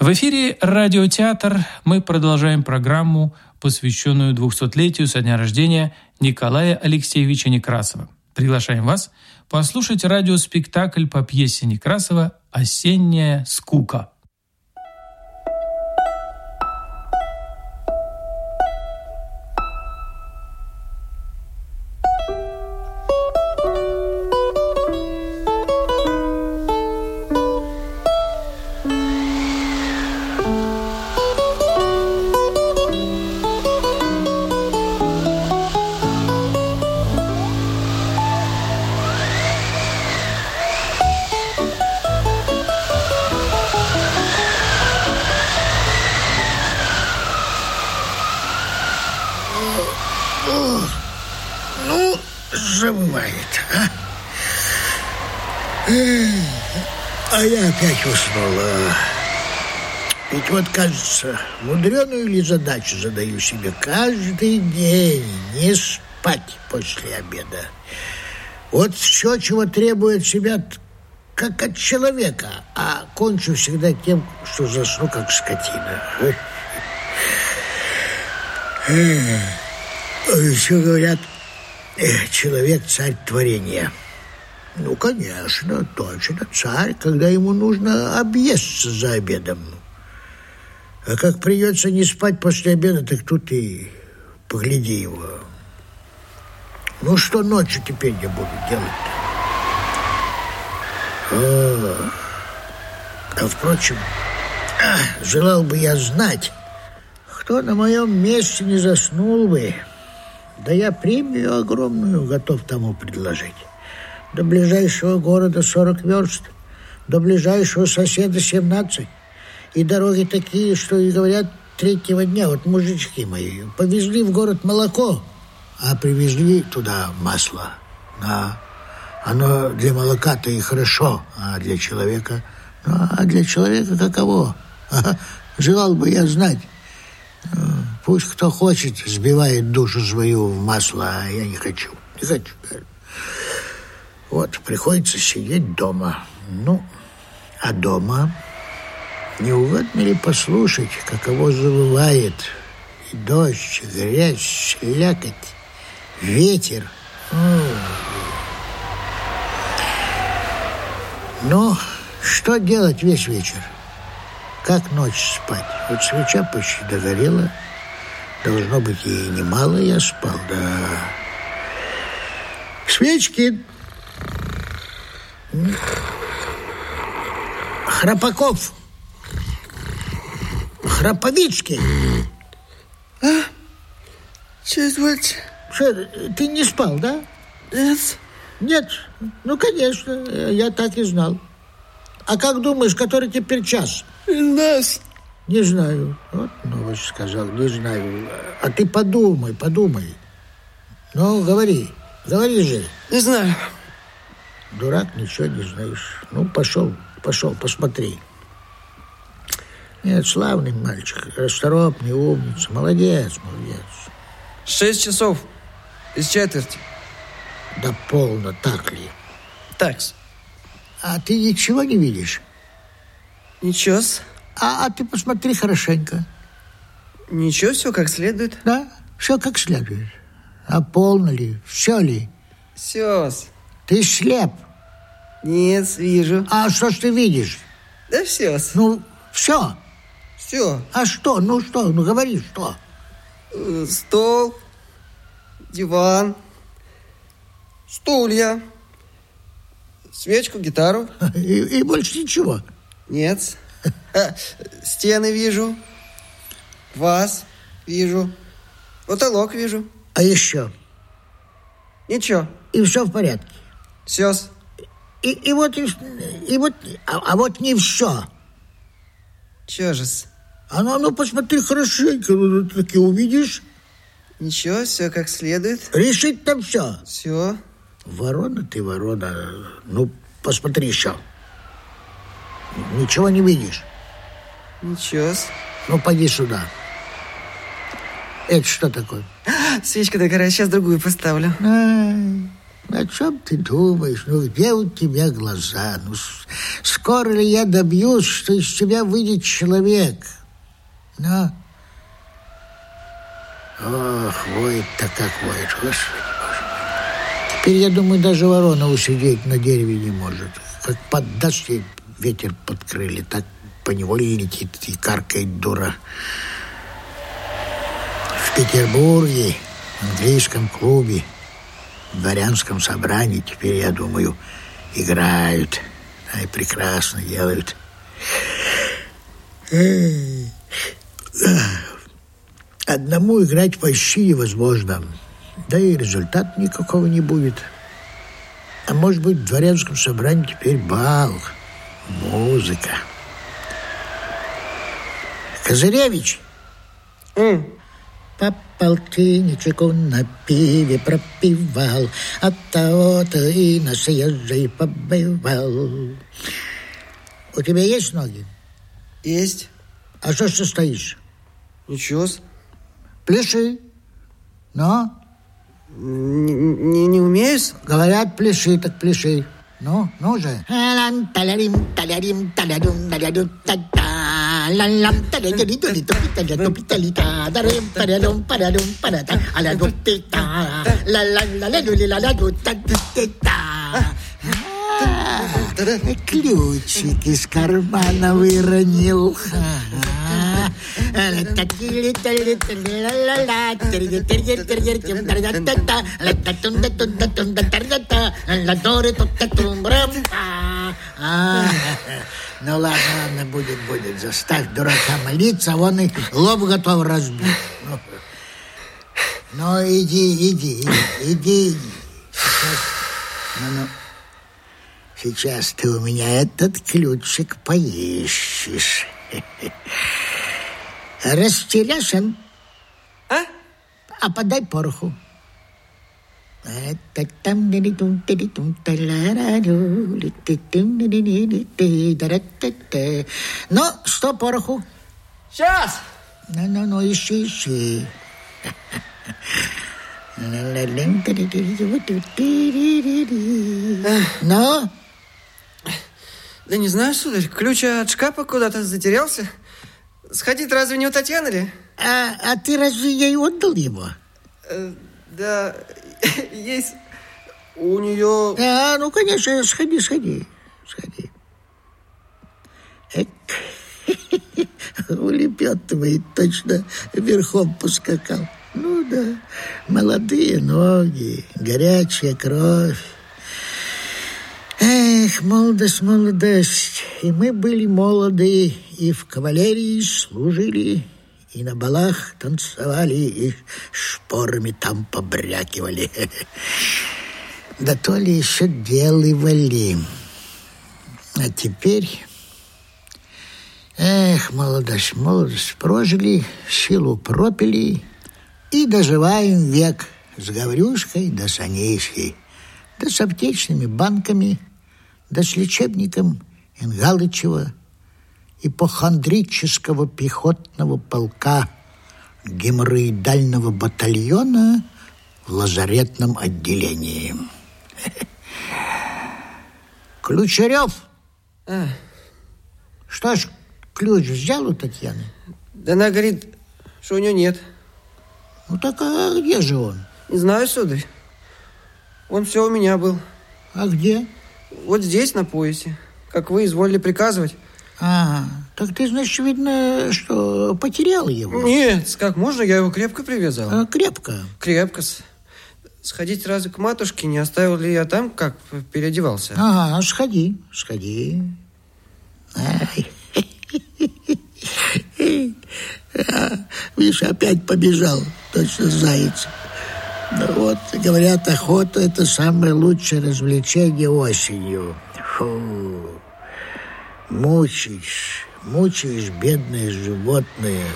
В эфире «Радиотеатр» мы продолжаем программу, посвященную 200-летию со дня рождения Николая Алексеевича Некрасова. Приглашаем вас послушать радиоспектакль по пьесе Некрасова «Осенняя скука». Же бывает, а? А я опять уснула. Ведь вот, кажется, мудреную ли задачу задаю себе каждый день не спать после обеда. Вот все, чего требует себя, как от человека, а кончу всегда тем, что засну, как скотина. Еще говорят, человек царь творения. Ну, конечно, точно царь, когда ему нужно объесться за обедом. А как придется не спать после обеда, так тут и погляди его. Ну, что ночью теперь я буду делать-то? А, впрочем, желал бы я знать, кто на моем месте не заснул бы. Да я премию огромную готов тому предложить. До ближайшего города 40 верст, до ближайшего соседа 17. И дороги такие, что и говорят третьего дня. Вот мужички мои повезли в город молоко, а привезли туда масло. Да. Оно для молока-то и хорошо, а для человека... Ну, а для человека каково? Желал бы я знать. Пусть кто хочет, сбивает душу свою в масло, а я не хочу. Не хочу. Вот, приходится сидеть дома. Ну, а дома не угодно ли послушать, каково завывает и дождь, и грязь, слякоть, ветер. Ну, что делать весь вечер? Как ночь спать? Вот свеча почти догорела. Должно быть, и немало я спал, да. Свечки. Храпаков. Храповицкий. А? Что извольте? Что, ты не спал, да? Нет. Нет? Ну, конечно, я так и знал. А как думаешь, который теперь час? Нас. Не знаю. Вот новость сказал, не знаю. А ты подумай, подумай. Ну, говори, говори же. Не знаю. Дурак, ничего не знаешь. Ну, пошел, пошел, посмотри. Нет, славный мальчик, расторопный, умница, молодец, молодец. Шесть часов из четверти. Да полно, так ли? Такс. А ты ничего не видишь? Ничего-с. А, а ты посмотри хорошенько. Ничего, все как следует. Да, все как следует. А полно ли, все ли? Все-с. Ты слеп. Нет, вижу. А что ж ты видишь? Да все-с. Ну, все. Все. А что? Ну что? Ну говори, что? Э, Стол, диван, стулья, свечку, гитару. И, и больше ничего. Нет. Стены вижу, вас вижу, потолок вижу. А еще? Ничего. И все в порядке. Все. И, и вот, и, и вот, а, а вот не все. Че же-с? А ну, ну посмотри хорошенько, ну, ты таки увидишь. Ничего, все как следует. Решить там все. Все. Ворона ты, ворона. Ну, посмотри еще. Ничего не видишь. Ничего. Ну, пойди сюда. Это что такое? Свечка догорает, сейчас другую поставлю. Ай, О чем ты думаешь? Ну, где у тебя глаза? Ну, скоро ли я добьюсь, что из тебя выйдет человек? Ну? Ох, воет-то как воет, Господи. Теперь, я думаю, даже ворона усидеть на дереве не может. Как поддаст ей ветер под крылья, так поневоле летит и каркает дура. В Петербурге, в английском клубе, в дворянском собрании теперь, я думаю, играют. Да, и прекрасно делают. Одному играть почти невозможно. Да и результат никакого не будет. А может быть, в дворянском собрании теперь бал, музыка. Козыревич? Mm. По полтинничку на пиве пропивал, От того-то и на съезжей побывал. У тебя есть ноги? Есть. А что ж ты стоишь? Ничего. Пляши. Ну? Не, не, умеешь? Говорят, пляши, так пляши. Ну, ну же. Ключик из кармана выронил. Ну ладно, ладно, будет, будет. Заставь дурака молиться, он и лоб готов разбить. Ну, ну иди, иди, иди, иди. Ну, ну. Сейчас ты у меня этот ключик поищешь. Растеряшен. А? А подай пороху. Ну, что пороху? Сейчас! Ну-ну-ну, ищи, ищи. Ну? Да не знаю, сударь, ключ от шкафа куда-то затерялся. Сходить разве не у Татьяны ли? А, а ты разве ей отдал его? Э, да, есть у нее... А, ну, конечно, сходи, сходи, сходи. Эк, улепетывает, точно верхом поскакал. Ну да, молодые ноги, горячая кровь. Эх, молодость, молодость. И мы были молоды, и в кавалерии служили, и на балах танцевали, и шпорами там побрякивали. Да то ли еще делывали. А теперь... Эх, молодость, молодость прожили, силу пропили и доживаем век с Гаврюшкой да с Анейской, да с аптечными банками, да с лечебником Ингалычева, ипохондрического пехотного полка геморроидального батальона в лазаретном отделении. Ключарев! А, Что ж, ключ взял у Татьяны? да она говорит, что у нее нет. Ну так а где же он? Не знаю, сударь. Он все у меня был. А где? Вот здесь, на поясе. Как вы изволили приказывать. А, так ты, значит, видно, что потерял его. Нет, как можно, я его крепко привязал. А, крепко. Крепко. -с. Сходить разве к матушке, не оставил ли я там, как переодевался? Ага, сходи, сходи. Ай. А, Видишь, опять побежал, точно заяц. Ну вот, говорят, охота – это самое лучшее развлечение осенью. Фу. Мучаешь, мучаешь бедное животное.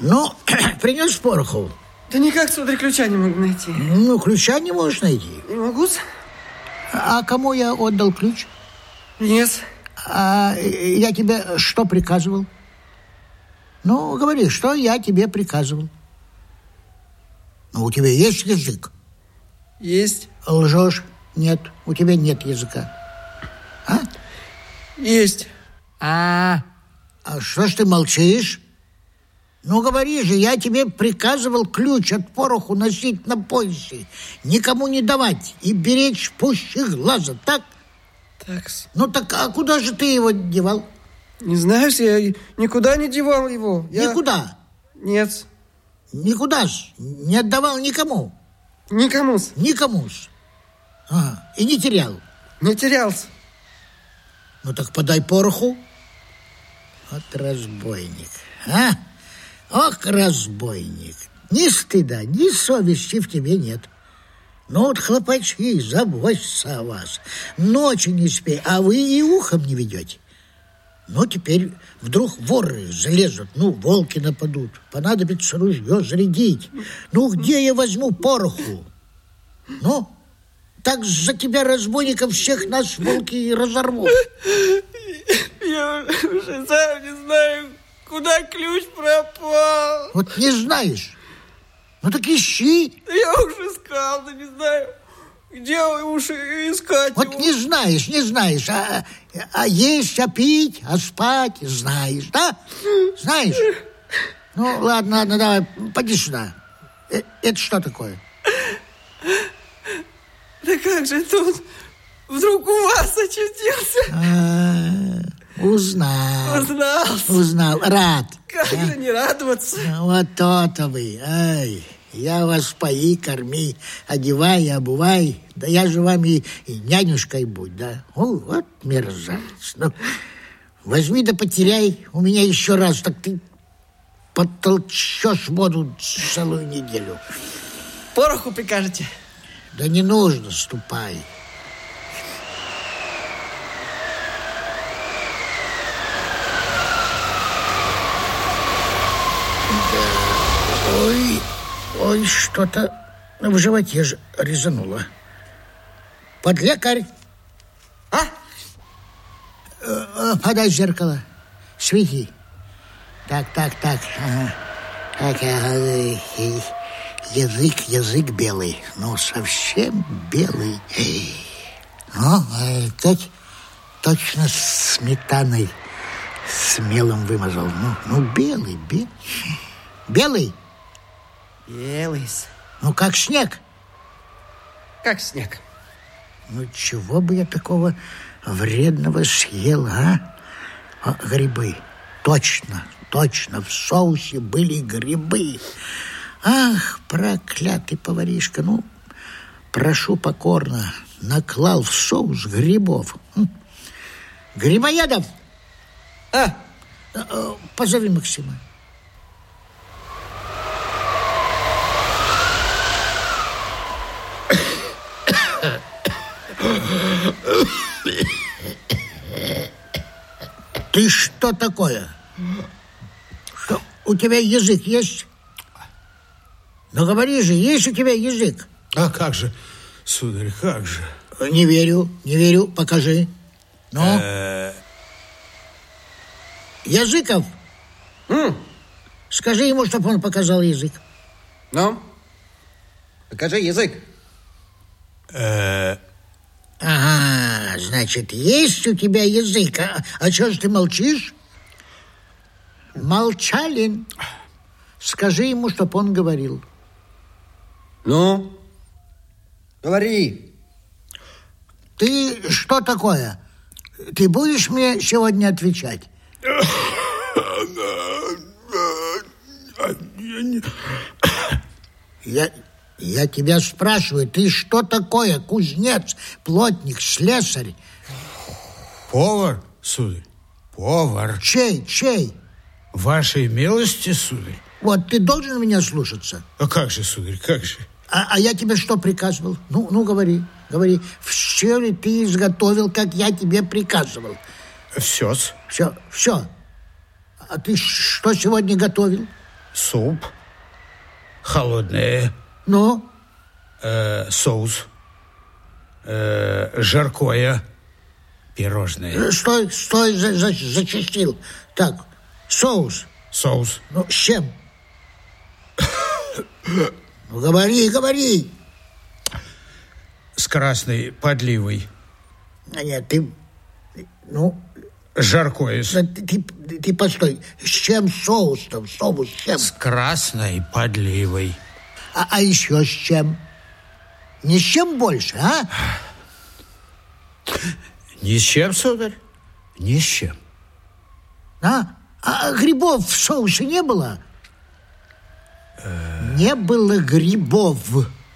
Ну, принес пороху. Да никак, сударь, ключа не могу найти. Ну, ключа не можешь найти. Не могу -с? А кому я отдал ключ? Нет. А э, я тебе что приказывал? Ну, говори, что я тебе приказывал? Ну, у тебя есть язык? Есть. Лжешь? Нет, у тебя нет языка. А? Есть. А, а что ж ты молчишь? Ну, говори же, я тебе приказывал ключ от пороху носить на поясе, никому не давать и беречь пуще глаза, так? Так. Ну, так а куда же ты его девал? Не знаю, я никуда не девал его. Я... Никуда? Нет. Никуда ж? Не отдавал никому? Никому. -с. Никому. -с. А, и не терял? Не терялся. Ну так подай пороху. Вот разбойник, а? Ох, разбойник. Ни стыда, ни совести в тебе нет. Ну вот хлопачи, заботься о вас. Ночи не спи, а вы и ухом не ведете. Ну, теперь вдруг воры залезут, ну, волки нападут. Понадобится ружье зарядить. Ну, где я возьму пороху? Ну, так за тебя, разбойников, всех нас волки и разорвут. Я уже сам не знаю, куда ключ пропал. Вот не знаешь. Ну так ищи. Я уже искал, да не знаю. Где уж искать Вот его? не знаешь, не знаешь. А, а есть, а пить, а спать знаешь, да? Знаешь? Ну, ладно, ладно, давай, поди сюда. Э, это что такое? Да как же тут вдруг у вас очутился? А, узнал. Узнал. Узнал. Рад. Как же не радоваться? Ну, Вот то-то вы. Ай, я вас пои, корми, одевай, обувай. Да я же вам и, и нянюшкой будь, да? О, вот мерзавец. Ну, возьми да потеряй у меня еще раз, так ты подтолчешь воду целую неделю. Пороху прикажете? Да не нужно, ступай. Да. Ой, ой, что-то в животе же резануло. Под лекарь. А? Э, э, Подай зеркало. Свети. Так, так, так. Ага. Так, э, э, язык, язык белый. Ну, совсем белый. Ну, так, точно с сметаной с мелом вымазал. Ну, ну белый, белый. Белый? Белый. Ну, как снег. Как снег. Ну, чего бы я такого вредного съел, а? а грибы. Точно, точно, в соусе были грибы. Ах, проклятый поваришка, ну, прошу покорно, наклал в соус грибов. Грибоедов, А, э, э, позови Максима. Ты что такое? Что, у тебя язык есть? Ну говори же, есть у тебя язык? А как же, сударь, как же? Не верю, не верю, покажи. Ну? Языков? Скажи ему, чтобы он показал язык. ну? Покажи язык. Э, значит, есть у тебя язык. А, а что ж ты молчишь? Молчалин. Скажи ему, чтоб он говорил. Ну? Говори. Ты что такое? Ты будешь мне сегодня отвечать? Я, я тебя спрашиваю, ты что такое? Кузнец, плотник, слесарь? повар, сударь, повар. Чей, чей? Вашей милости, сударь. Вот ты должен меня слушаться. А как же, сударь, как же? А, а я тебе что приказывал? Ну, ну, говори, говори. Все ли ты изготовил, как я тебе приказывал? Все-с. Все, все. А ты что сегодня готовил? Суп, холодное, Ну, э, соус, э, жаркое, пирожное, стой, стой, за, за- зачастил. Так, соус. соус, Ну, с чем? Ну, говори, говори. С красной подливой. А нет, ты... Ну, Жаркое. Да ты, ты, ты постой. С чем соус-то? Соус с чем? с красной подливой. А, а еще с чем? Не с чем больше, а? Ни с чем, сударь? Ни с чем. А? А грибов в соусе не было? Не было грибов.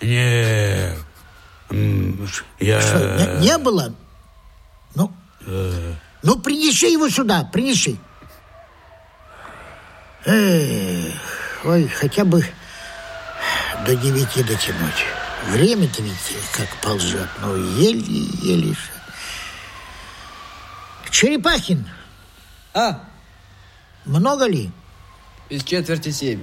Не, я... Что, не, не было? Ну, ну, принеси его сюда, принеси. Эх, ой, хотя бы до девяти дотянуть. Время-то ведь как ползет, ну, еле-еле. Черепахин, А, много ли? без четверти семь.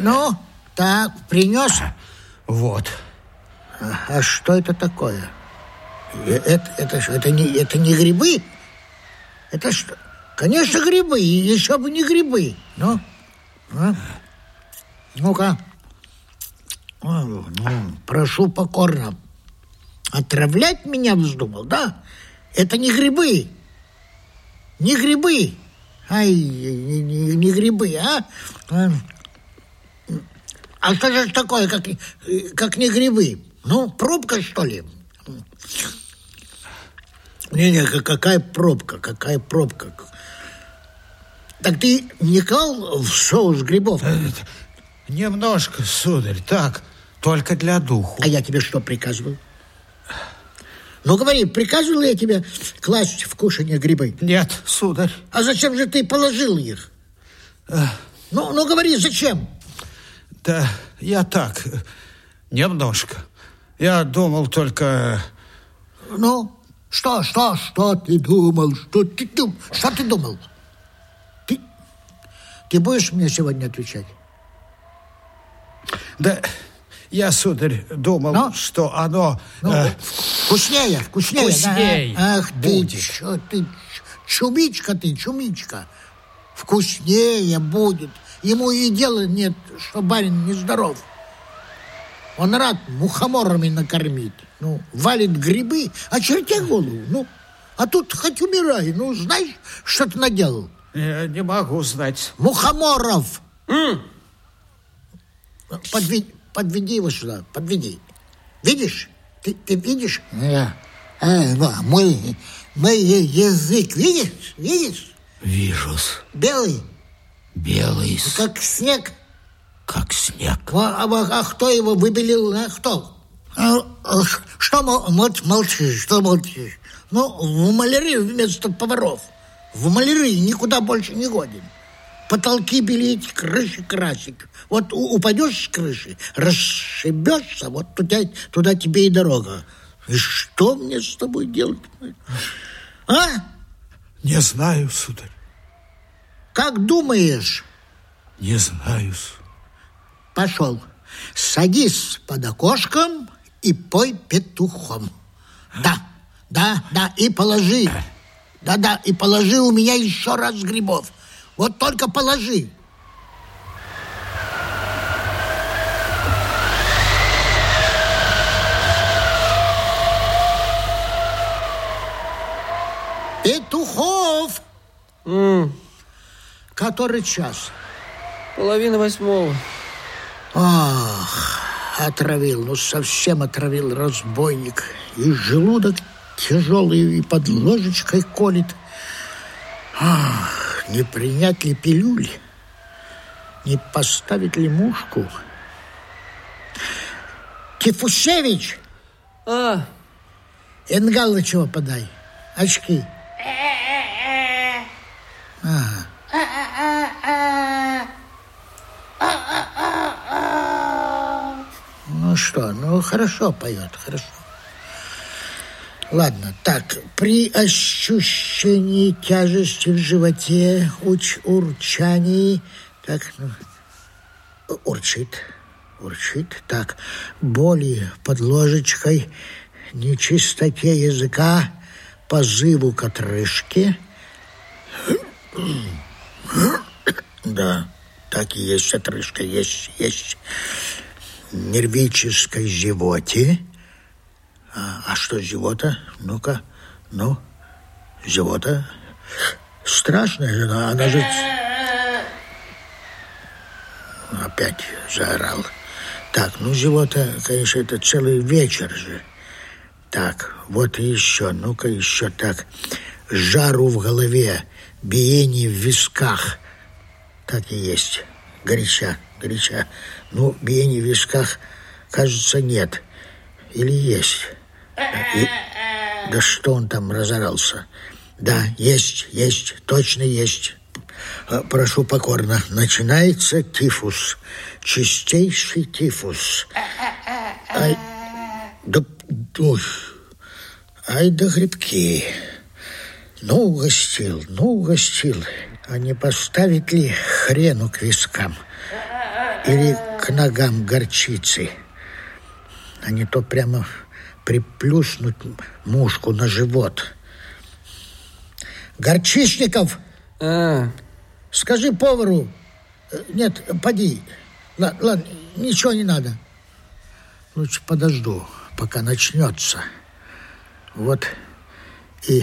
Ну, так, принес? Вот. А что это такое? Э, Это, это, что, это, не, это не грибы? Это что? Конечно, грибы, еще бы не грибы. Ну, а? ну-ка. Ну, прошу покорно. Отравлять меня вздумал, да? Это не грибы. Не грибы. Ай, не, не- не грибы, а? А. А что же такое, как, как не грибы? Ну, пробка, что ли? Не-не, ка- какая пробка, какая пробка. Так ты не клал в соус грибов? Немножко, сударь, так, только для духу. А я тебе что приказывал? Ну, говори, приказывал я тебе класть в кушанье грибы? Нет, сударь. А зачем же ты положил их? Ну, ну, говори, зачем? Да, я так, э, немножко. Я думал только... Ну, что, что, что ты думал? Что ты, дум... что ты думал? Ты, ты будешь мне сегодня отвечать? Да, я, сударь, думал, Ну? что оно... Ну, э, вкуснее, вкуснее. вкусней да? Ах ты, будет. чё ты, чумичка ты, чумичка. Вкуснее будет. Ему и дела нет, что барин нездоров. Он рад мухоморами накормить. Ну, валит грибы, а чертя голову. Ну, а тут хоть умирай. Ну, знаешь, что ты наделал? Я не могу знать. Мухоморов! Подведи, подведи его сюда, подведи. Видишь? Ты, ты видишь? Э, э, да, мой, мой я- язык, видишь? Видишь? Вижу-с, Белый, белый, как снег. как снег. А, а- а кто его выбелил? А кто? А, а, что мол- мол- молчишь? Что молчишь? Ну, в маляры вместо поваров. В маляры никуда больше не годен. Потолки белить, крыши красить. Вот упадешь с крыши, расшибешься, вот туда, туда тебе и дорога. И что мне с тобой делать? А? Не знаю, сударь, Как думаешь? не знаю-с. Пошел. Садись под окошком и пой петухом. Да, да, да, и положи. Да-да, и положи у меня еще раз грибов. Вот только положи. Петухов! Который час? Половина восьмого. Ах, отравил, ну совсем отравил разбойник. И желудок тяжелый, и под ложечкой колет. Ах, не принять ли пилюль? Не поставить ли мушку? Кифушевич, А, Энгалычева подай. Очки. Ага. Ну что, ну хорошо поет, хорошо. Ладно, так, при ощущении тяжести в животе, уч урчании, так, ну, урчит, урчит, так, боли под ложечкой, нечистоте языка, позыву к отрыжке. Да, так и есть отрыжка, есть, есть. Нервической животе. А, а что живота? Ну-ка, ну, живота. Страшная жена, она же... Опять заорал. Так, ну живота, конечно, это целый вечер же. Так, вот еще, ну-ка еще так. Жару в голове, биение в висках. Так и есть. Горяча, горяча. Ну, биение в висках, кажется, нет. Или есть. И... Да что он там разорался? Да, есть, есть, точно есть. А, прошу покорно. Начинается тифус. Чистейший тифус. Ай, да, ой, ай да грибки. Ну, угостил, ну, угостил. А не поставить ли хрену к вискам? Или к ногам горчицы? А не то прямо приплюснуть мушку на живот. Горчичников! А, Скажи повару. э, Нет, поди. Ладно, ладно, ничего не надо. Лучше подожду, пока начнется. Вот и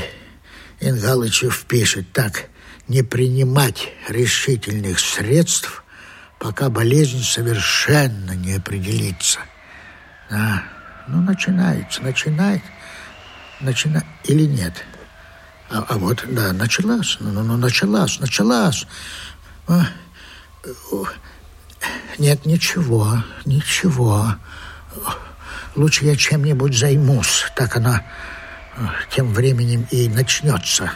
Ингалычев пишет так. Не принимать решительных средств, пока болезнь совершенно не определится. Да, ну, начинается, начинает, начинает или нет. А, а вот, да, началась, ну, ну, ну, началась, началась. А, нет, ничего, ничего. Лучше я чем-нибудь займусь. Так она э, тем временем и начнется,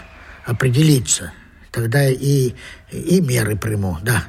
определиться. Тогда и, и меры приму, да.